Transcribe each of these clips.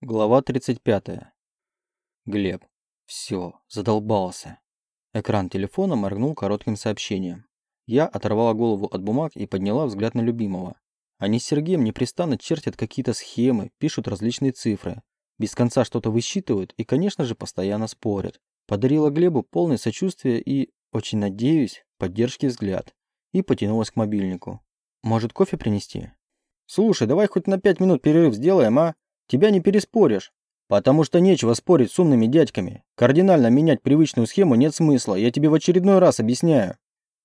Глава 35. Глеб. Все, задолбался. Экран телефона моргнул коротким сообщением. Я оторвала голову от бумаг и подняла взгляд на любимого. Они с Сергеем непрестанно чертят какие-то схемы, пишут различные цифры. Без конца что-то высчитывают и, конечно же, постоянно спорят. Подарила Глебу полное сочувствие и, очень надеюсь, поддержки взгляд. И потянулась к мобильнику. Может, кофе принести? Слушай, давай хоть на пять минут перерыв сделаем, а? Тебя не переспоришь. Потому что нечего спорить с умными дядьками. Кардинально менять привычную схему нет смысла, я тебе в очередной раз объясняю.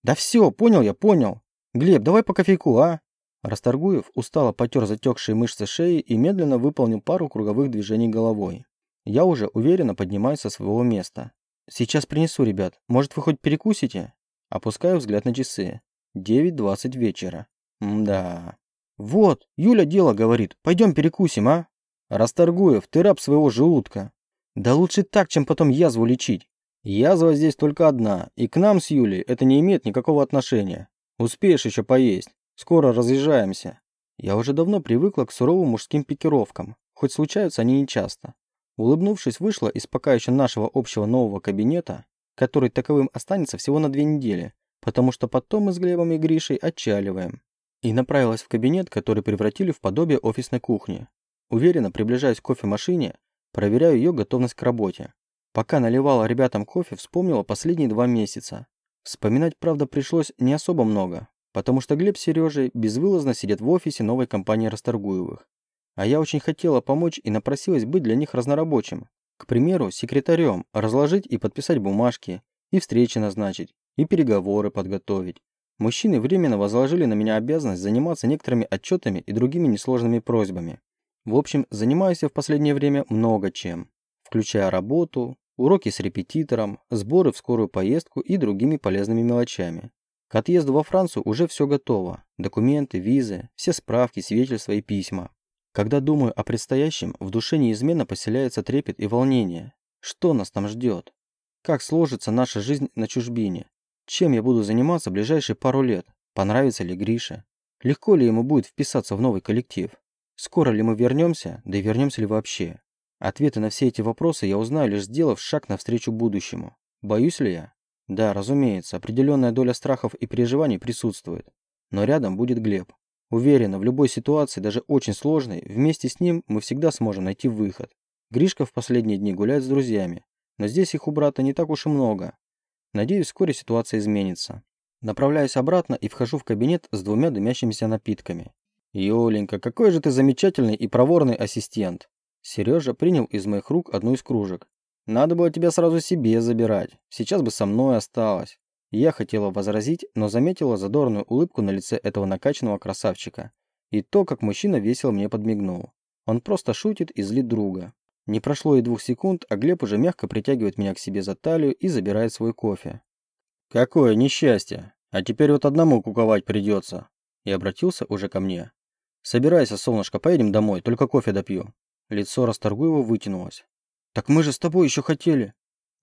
Да все, понял я, понял. Глеб, давай по кофейку, а? Расторгуев устало потер затекшие мышцы шеи и медленно выполнил пару круговых движений головой. Я уже уверенно поднимаюсь со своего места. Сейчас принесу, ребят. Может, вы хоть перекусите? Опускаю взгляд на часы. 9.20 вечера. Мда. Вот, Юля дело говорит. Пойдем перекусим, а? Расторгуев, ты раб своего желудка. Да лучше так, чем потом язву лечить. Язва здесь только одна, и к нам с Юлей это не имеет никакого отношения. Успеешь еще поесть. Скоро разъезжаемся. Я уже давно привыкла к суровым мужским пикировкам, хоть случаются они нечасто. Улыбнувшись, вышла из пока еще нашего общего нового кабинета, который таковым останется всего на две недели, потому что потом мы с Глебом и Гришей отчаливаем. И направилась в кабинет, который превратили в подобие офисной кухни. Уверенно приближаясь к кофемашине, проверяю ее готовность к работе. Пока наливала ребятам кофе, вспомнила последние два месяца. Вспоминать, правда, пришлось не особо много, потому что Глеб с Сережей безвылазно сидят в офисе новой компании Расторгуевых. А я очень хотела помочь и напросилась быть для них разнорабочим. К примеру, секретарем, разложить и подписать бумажки, и встречи назначить, и переговоры подготовить. Мужчины временно возложили на меня обязанность заниматься некоторыми отчетами и другими несложными просьбами. В общем, занимаюсь я в последнее время много чем, включая работу, уроки с репетитором, сборы в скорую поездку и другими полезными мелочами. К отъезду во Францию уже все готово. Документы, визы, все справки, свидетельства и письма. Когда думаю о предстоящем, в душе неизменно поселяется трепет и волнение. Что нас там ждет? Как сложится наша жизнь на чужбине? Чем я буду заниматься ближайшие пару лет? Понравится ли Грише? Легко ли ему будет вписаться в новый коллектив? Скоро ли мы вернемся, да и вернемся ли вообще? Ответы на все эти вопросы я узнаю, лишь сделав шаг навстречу будущему. Боюсь ли я? Да, разумеется, определенная доля страхов и переживаний присутствует. Но рядом будет Глеб. Уверена, в любой ситуации, даже очень сложной, вместе с ним мы всегда сможем найти выход. Гришка в последние дни гуляет с друзьями, но здесь их у брата не так уж и много. Надеюсь, вскоре ситуация изменится. Направляюсь обратно и вхожу в кабинет с двумя дымящимися напитками. «Юленька, какой же ты замечательный и проворный ассистент!» Сережа принял из моих рук одну из кружек. «Надо было тебя сразу себе забирать. Сейчас бы со мной осталось». Я хотела возразить, но заметила задорную улыбку на лице этого накачанного красавчика. И то, как мужчина весело мне подмигнул. Он просто шутит и злит друга. Не прошло и двух секунд, а Глеб уже мягко притягивает меня к себе за талию и забирает свой кофе. «Какое несчастье! А теперь вот одному куковать придется!» И обратился уже ко мне. «Собирайся, солнышко, поедем домой, только кофе допью». Лицо Расторгуева вытянулось. «Так мы же с тобой еще хотели».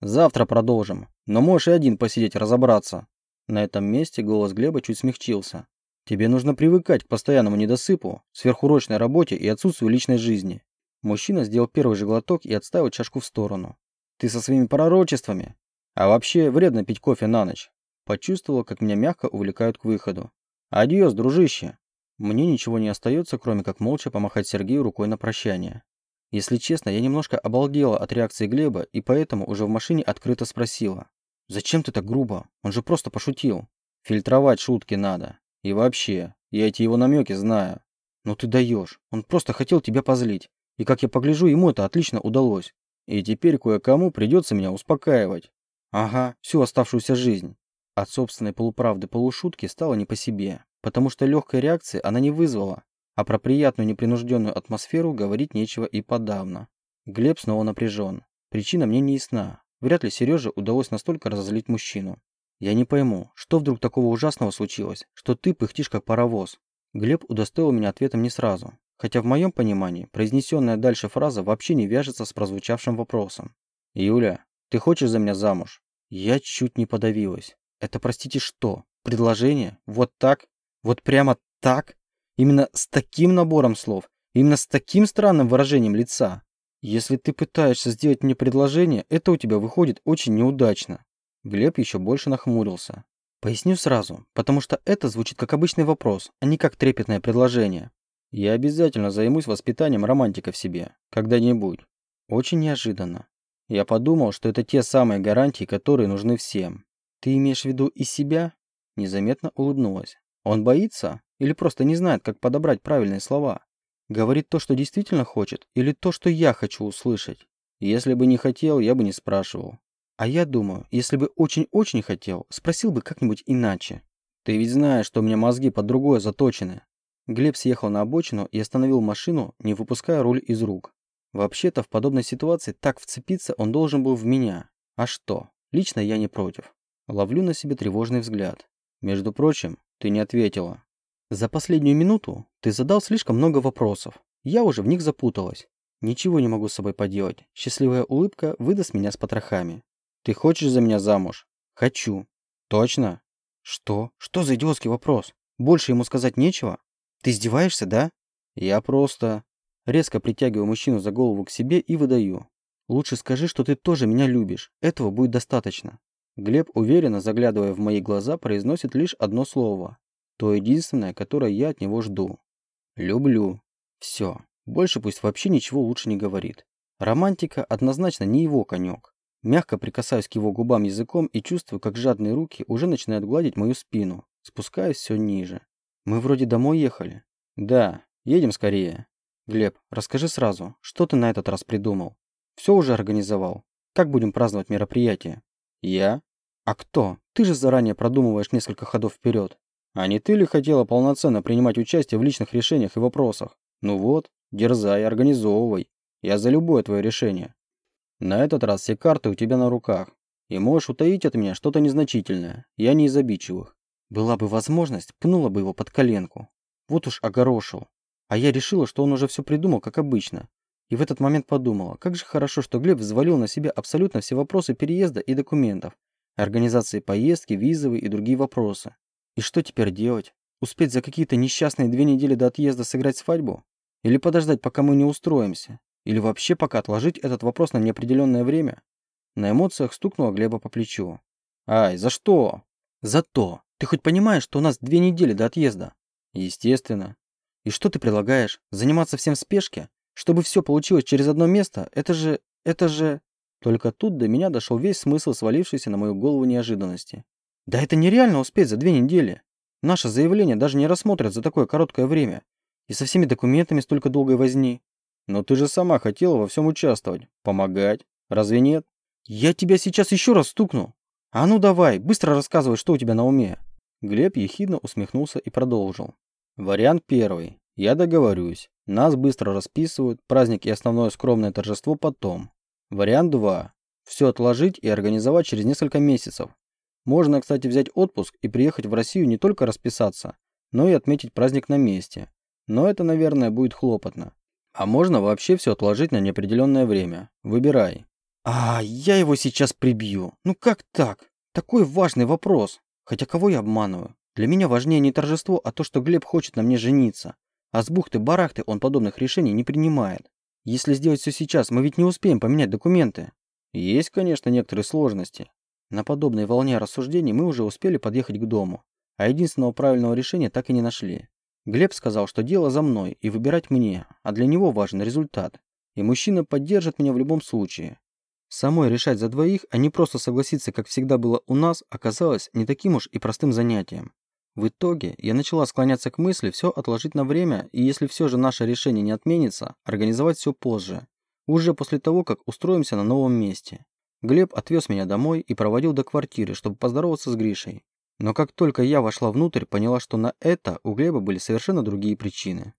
«Завтра продолжим, но можешь и один посидеть, разобраться». На этом месте голос Глеба чуть смягчился. «Тебе нужно привыкать к постоянному недосыпу, сверхурочной работе и отсутствию личной жизни». Мужчина сделал первый же глоток и отставил чашку в сторону. «Ты со своими пророчествами? А вообще вредно пить кофе на ночь». Почувствовал, как меня мягко увлекают к выходу. «Адьос, дружище!» Мне ничего не остается, кроме как молча помахать Сергею рукой на прощание. Если честно, я немножко обалдела от реакции Глеба и поэтому уже в машине открыто спросила. «Зачем ты так грубо? Он же просто пошутил. Фильтровать шутки надо. И вообще, я эти его намеки знаю. Ну ты даешь. Он просто хотел тебя позлить. И как я погляжу, ему это отлично удалось. И теперь кое-кому придется меня успокаивать. Ага, всю оставшуюся жизнь. От собственной полуправды-полушутки стало не по себе потому что легкой реакции она не вызвала, а про приятную непринужденную атмосферу говорить нечего и подавно. Глеб снова напряжен. Причина мне не ясна. Вряд ли Сереже удалось настолько разозлить мужчину. Я не пойму, что вдруг такого ужасного случилось, что ты пыхтишь как паровоз. Глеб удостоил меня ответом не сразу, хотя в моем понимании произнесенная дальше фраза вообще не вяжется с прозвучавшим вопросом. «Юля, ты хочешь за меня замуж?» Я чуть не подавилась. Это, простите, что? Предложение? Вот так? Вот прямо так? Именно с таким набором слов? Именно с таким странным выражением лица? Если ты пытаешься сделать мне предложение, это у тебя выходит очень неудачно. Глеб еще больше нахмурился. Поясню сразу, потому что это звучит как обычный вопрос, а не как трепетное предложение. Я обязательно займусь воспитанием романтика в себе. Когда-нибудь. Очень неожиданно. Я подумал, что это те самые гарантии, которые нужны всем. Ты имеешь в виду и себя? Незаметно улыбнулась. Он боится? Или просто не знает, как подобрать правильные слова? Говорит то, что действительно хочет, или то, что я хочу услышать? Если бы не хотел, я бы не спрашивал. А я думаю, если бы очень-очень хотел, спросил бы как-нибудь иначе. Ты ведь знаешь, что у меня мозги под другое заточены. Глеб съехал на обочину и остановил машину, не выпуская руль из рук. Вообще-то в подобной ситуации так вцепиться он должен был в меня. А что? Лично я не против. Ловлю на себе тревожный взгляд. Между прочим, ты не ответила. За последнюю минуту ты задал слишком много вопросов. Я уже в них запуталась. Ничего не могу с собой поделать. Счастливая улыбка выдаст меня с потрохами. Ты хочешь за меня замуж? Хочу. Точно? Что? Что за идиотский вопрос? Больше ему сказать нечего? Ты издеваешься, да? Я просто... Резко притягиваю мужчину за голову к себе и выдаю. Лучше скажи, что ты тоже меня любишь. Этого будет достаточно. Глеб, уверенно заглядывая в мои глаза, произносит лишь одно слово. То единственное, которое я от него жду. Люблю. Все. Больше пусть вообще ничего лучше не говорит. Романтика однозначно не его конек. Мягко прикасаюсь к его губам языком и чувствую, как жадные руки уже начинают гладить мою спину. Спускаюсь все ниже. Мы вроде домой ехали. Да, едем скорее. Глеб, расскажи сразу, что ты на этот раз придумал? Все уже организовал? Как будем праздновать мероприятие? Я? А кто? Ты же заранее продумываешь несколько ходов вперед. А не ты ли хотела полноценно принимать участие в личных решениях и вопросах? Ну вот, дерзай, организовывай. Я за любое твое решение. На этот раз все карты у тебя на руках. И можешь утаить от меня что-то незначительное. Я не из обидчивых. Была бы возможность, пнула бы его под коленку. Вот уж огорошил. А я решила, что он уже все придумал, как обычно. И в этот момент подумала, как же хорошо, что Глеб взвалил на себя абсолютно все вопросы переезда и документов, организации поездки, визовые и другие вопросы. И что теперь делать? Успеть за какие-то несчастные две недели до отъезда сыграть свадьбу? Или подождать, пока мы не устроимся? Или вообще пока отложить этот вопрос на неопределенное время? На эмоциях стукнула Глеба по плечу. «Ай, за что?» «За то. Ты хоть понимаешь, что у нас две недели до отъезда?» «Естественно». «И что ты предлагаешь? Заниматься всем в спешке? Чтобы все получилось через одно место? Это же... это же...» Только тут до меня дошел весь смысл свалившейся на мою голову неожиданности. «Да это нереально успеть за две недели. Наше заявление даже не рассмотрят за такое короткое время. И со всеми документами столько долгой возни. Но ты же сама хотела во всем участвовать, помогать. Разве нет? Я тебя сейчас еще раз стукну. А ну давай, быстро рассказывай, что у тебя на уме. Глеб ехидно усмехнулся и продолжил. Вариант первый. Я договорюсь. Нас быстро расписывают, праздник и основное скромное торжество потом. Вариант 2. Все отложить и организовать через несколько месяцев. Можно, кстати, взять отпуск и приехать в Россию не только расписаться, но и отметить праздник на месте. Но это, наверное, будет хлопотно. А можно вообще все отложить на неопределенное время. Выбирай. А, я его сейчас прибью. Ну как так? Такой важный вопрос. Хотя кого я обманываю? Для меня важнее не торжество, а то, что Глеб хочет на мне жениться. А с бухты-барахты он подобных решений не принимает. Если сделать все сейчас, мы ведь не успеем поменять документы. Есть, конечно, некоторые сложности. На подобной волне рассуждений мы уже успели подъехать к дому, а единственного правильного решения так и не нашли. Глеб сказал, что дело за мной и выбирать мне, а для него важен результат. И мужчина поддержит меня в любом случае. Самой решать за двоих, а не просто согласиться, как всегда было у нас, оказалось не таким уж и простым занятием. В итоге я начала склоняться к мысли все отложить на время и если все же наше решение не отменится, организовать все позже. Уже после того, как устроимся на новом месте. Глеб отвез меня домой и проводил до квартиры, чтобы поздороваться с Гришей. Но как только я вошла внутрь, поняла, что на это у Глеба были совершенно другие причины.